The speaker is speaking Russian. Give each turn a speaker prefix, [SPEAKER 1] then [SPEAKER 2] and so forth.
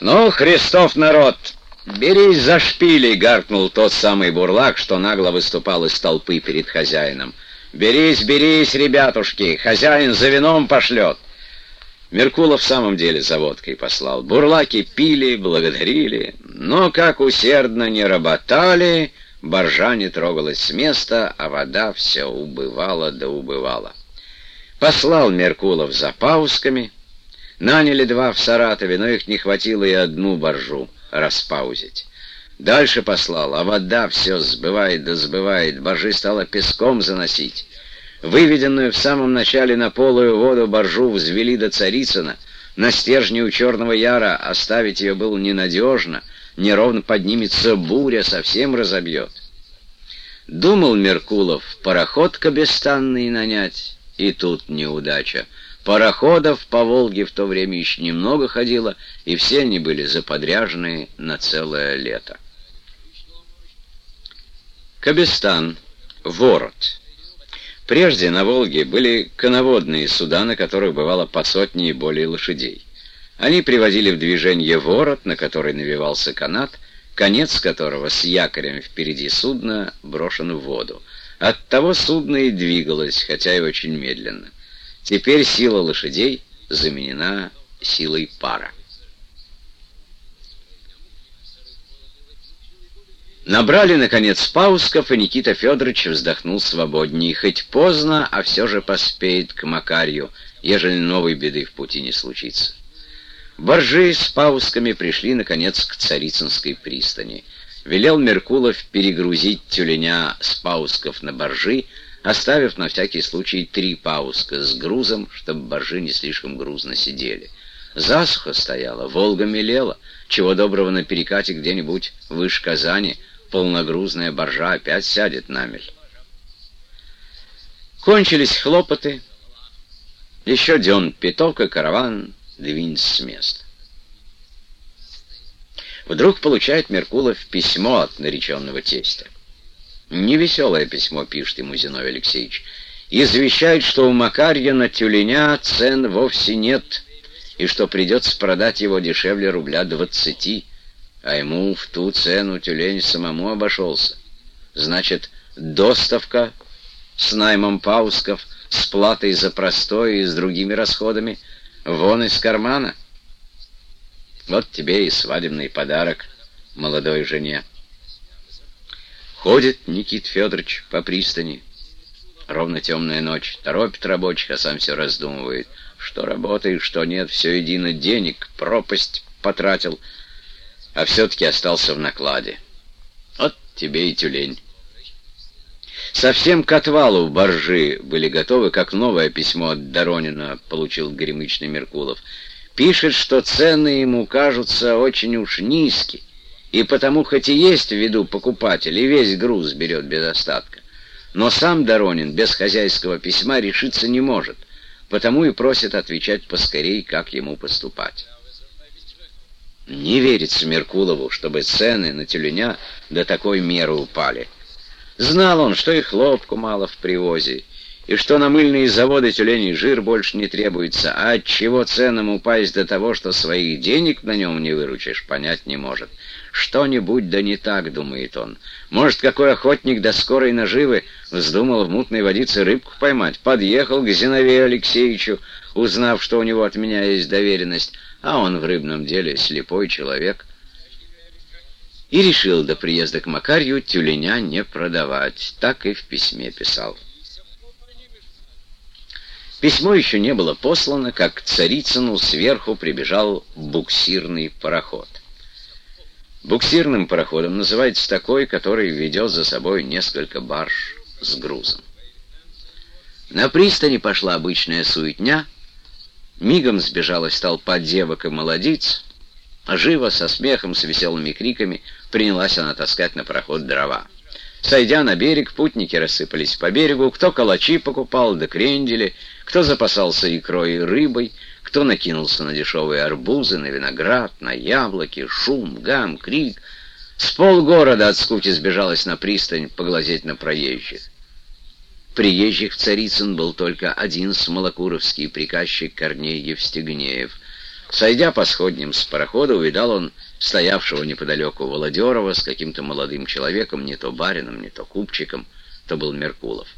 [SPEAKER 1] «Ну, Христов народ, берись за шпили!» — гаркнул тот самый бурлак, что нагло выступал из толпы перед хозяином. «Берись, берись, ребятушки, хозяин за вином пошлет!» Меркулов в самом деле за водкой послал. Бурлаки пили, благодарили, но как усердно не работали, боржа не трогалась с места, а вода все убывала да убывала. Послал Меркулов за паусками, наняли два в Саратове, но их не хватило и одну боржу распаузить. Дальше послал, а вода все сбывает да сбывает, боржи стало песком заносить. Выведенную в самом начале на полую воду боржу взвели до Царицына. На стержне у Черного Яра оставить ее было ненадежно. Неровно поднимется буря, совсем разобьет. Думал Меркулов пароход кабестанный нанять, и тут неудача. Пароходов по Волге в то время еще немного ходило, и все они были заподряжены на целое лето. Кабестан, ворот. Прежде на Волге были коноводные суда, на которых бывало по сотне и более лошадей. Они приводили в движение ворот, на который навивался канат, конец которого с якорем впереди судна брошен в воду. Оттого судно и двигалось, хотя и очень медленно. Теперь сила лошадей заменена силой пара. Набрали, наконец, паусков, и Никита Федорович вздохнул свободнее. Хоть поздно, а все же поспеет к Макарью, ежели новой беды в пути не случится. Боржи с паусками пришли, наконец, к Царицынской пристани. Велел Меркулов перегрузить тюленя с паусков на боржи, оставив на всякий случай три пауска с грузом, чтобы боржи не слишком грузно сидели. Засуха стояла, Волга мелела, чего доброго на перекате где-нибудь выше Казани — полногрузная боржа опять сядет на мель. Кончились хлопоты. Еще дён пяток, и караван двинется с места. Вдруг получает Меркулов письмо от нареченного тестя. Невеселое письмо пишет ему Зиновий Алексеевич. Извещает, что у Макарья на тюленя цен вовсе нет, и что придется продать его дешевле рубля двадцати а ему в ту цену тюлень самому обошелся. Значит, доставка с наймом паусков, с платой за простой и с другими расходами вон из кармана. Вот тебе и свадебный подарок молодой жене. Ходит Никит Федорович по пристани. Ровно темная ночь. Торопит рабочих, а сам все раздумывает. Что работает, что нет, все едино. Денег, пропасть потратил — а все-таки остался в накладе. Вот тебе и тюлень. Совсем к отвалу боржи были готовы, как новое письмо от Доронина получил горемычный Меркулов. Пишет, что цены ему кажутся очень уж низкие, и потому хоть и есть в виду покупатель, и весь груз берет без остатка. Но сам Доронин без хозяйского письма решиться не может, потому и просит отвечать поскорей, как ему поступать. Не верится Меркулову, чтобы цены на тюленя до такой меры упали. Знал он, что и хлопку мало в привозе, и что на мыльные заводы тюленей жир больше не требуется, а от чего ценам упасть до того, что своих денег на нем не выручишь, понять не может. Что-нибудь да не так, думает он. Может, какой охотник до скорой наживы вздумал в мутной водице рыбку поймать, подъехал к Зиновею Алексеевичу, узнав, что у него от меня есть доверенность, а он в рыбном деле слепой человек, и решил до приезда к Макарью тюленя не продавать, так и в письме писал. Письмо еще не было послано, как к Царицыну сверху прибежал буксирный пароход. Буксирным пароходом называется такой, который ведет за собой несколько барж с грузом. На пристани пошла обычная суетня — Мигом сбежалась толпа девок и молодиц, а живо, со смехом, с веселыми криками принялась она таскать на проход дрова. Сойдя на берег, путники рассыпались по берегу, кто калачи покупал, да крендели, кто запасался икрой и рыбой, кто накинулся на дешевые арбузы, на виноград, на яблоки, шум, гам, крик. С полгорода от скуки сбежалась на пристань поглазеть на проезжих. Приезжих в Царицын был только один смолокуровский приказчик Корней Евстигнеев. Сойдя по сходням с парохода, увидал он стоявшего неподалеку Володерова с каким-то молодым человеком, не то барином, не то купчиком, то был Меркулов.